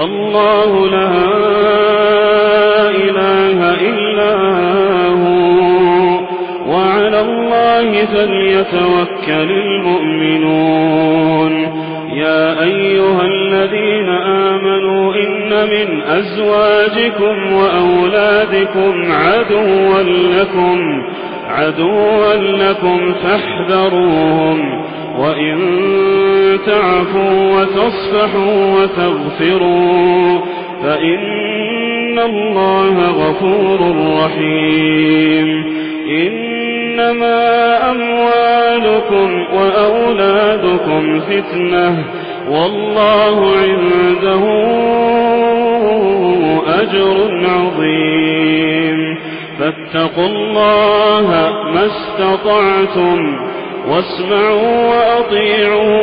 الله لا إله إلا هو. وعلى الله فليتوكل المؤمنون. يا أيها الذين آمنوا إن من أزواجكم وأولادكم عدوا لكم عدوا لكم فاحذروهم وإن تعفوا وتصفحوا وتغفروا فإن الله غفور رحيم. إنما أموالكم وأولادكم فتنة والله عنده أجر عظيم. فاتقوا الله ما استطعتم واسمعوا وأطيعوا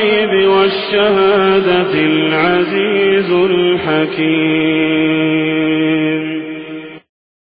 الغيب والشهادة العزيز الحكيم.